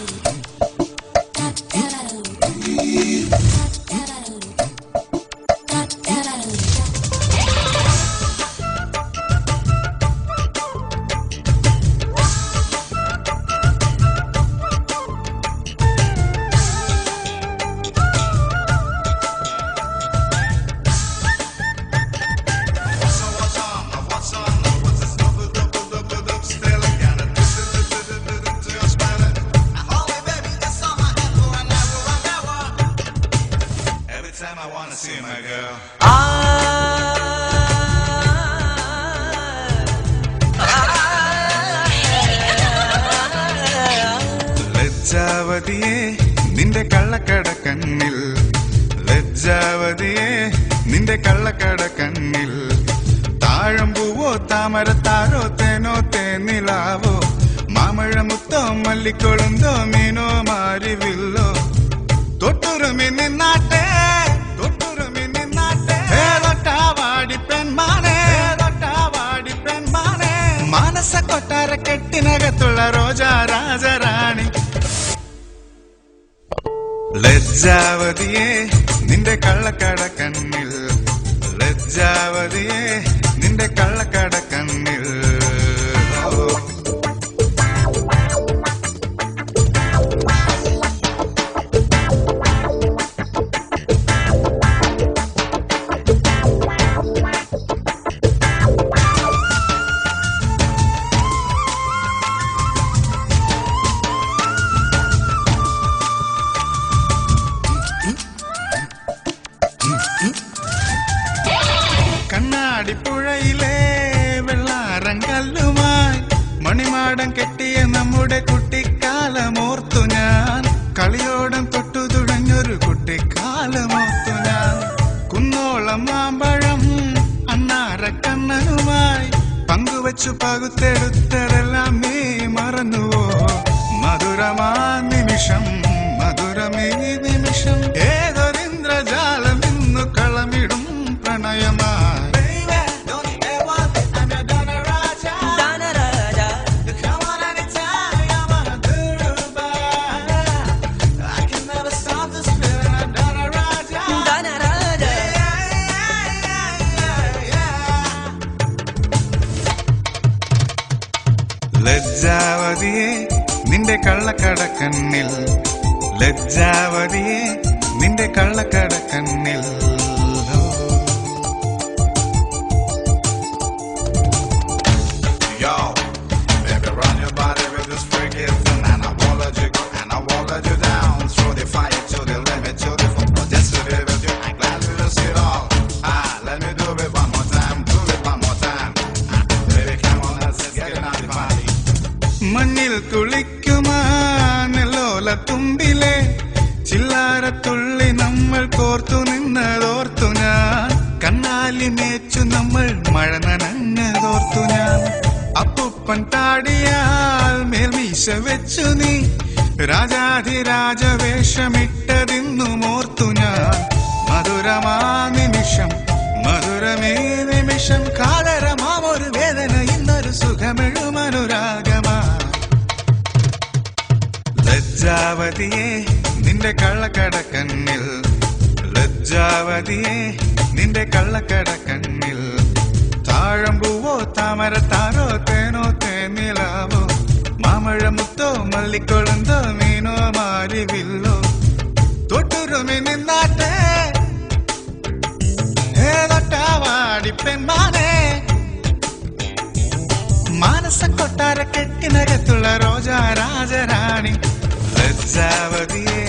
Mm-hmm. Time I wanna see my girl. ലജ്ജാവതിയെ നിന്റെ കള്ളക്കട കണ്ണിൽ. ലജ്ജാവതിയെ നിന്റെ കള്ളക്കട കണ്ണിൽ. താഴമ്പൂവോ താമരത്താരോ തേനോ തേനിലാവോ. മാമഴമുത്തോ മല്ലിക്കൊളുന്തോ മീനോ മാരിവില്ലോ. തൊട്ടുറുമി നിന്നാട്ടെ മാനസ കൊട്ടാര കെട്ടിനകത്തുള്ള റോജാ രാജറാണി. ലജ്ജാവതിയെ നിന്റെ കള്ളക്കട കണ്ണിൽ. ലജ്ജാവതിയെ നിന്റെ കള്ളക്കട കണ്ണിൽ. കണ്ണാടിപ്പുഴയിലെ വെള്ളാരങ്കല്ലുമായി മണിമാടം കെട്ടിയ നമ്മുടെ കുട്ടിക്കാലമോർത്തു ഞാൻ. കളിയോടം തൊട്ടു തുടങ്ങൊരു കുട്ടിക്കാലമോർത്തു ഞാൻ. കുന്നോളം മാമ്പഴം അണ്ണാരക്കണ്ണനുമായി പങ്കുവച്ചു പകുത്തെടുത്തതെല്ലാം നീ മറന്നുവോ? മധുരമാ നിമിഷം ലജ്ജാവതിയെ നിന്റെ കള്ളക്കടക്കണ്ണിൽ. ലജ്ജാവതിയെ നിന്റെ കള്ളക്കട മണ്ണിൽ കുളിക്കുമാലോല തുമ്പിലെ. ചില്ലാരത്തുള്ളി നമ്മൾ കോർത്തു നിന്നതോർത്തു ഞാൻ. കണ്ണാലി മേച്ചു നമ്മൾ മഴ നനഞ്ഞതോർത്തു ഞാൻ. അപ്പുപ്പൻ താടിയാൽ മേൽമീശ വെച്ചു നീ. രാജാധിരാജ വേഷമിട്ടതിന്നും മോർത്തു ഞാൻ. മധുരമാ നിമിഷം മധുരമേ നിമിഷം. കാലരമാം ഒരു വേദന ഇന്നൊരു സുഖമെഴുമനുരാഗമാ. ലജ്ജാവതിയെ നിന്റെ കള്ളക്കടക്കണ്ണിൽ. ലജ്ജാവതിയെ നിന്റെ കള്ളക്കടക്കണ്ണിൽ. താഴമ്പൂവോ താമര താരോ തേനോ തേനിലാവോ മാമഴമുത്തോ മല്ലിക്കൊളുന്തോ മീനോ മാരിവില്ലോ. തൊട്ടുരുമി നിന്നാട്ടെ. പെൺമാനെ മാനസ കൊട്ടാര കെട്ടിനകത്തുള്ള രോജാ രാജരാണി. ലജ്ജാവതിയെ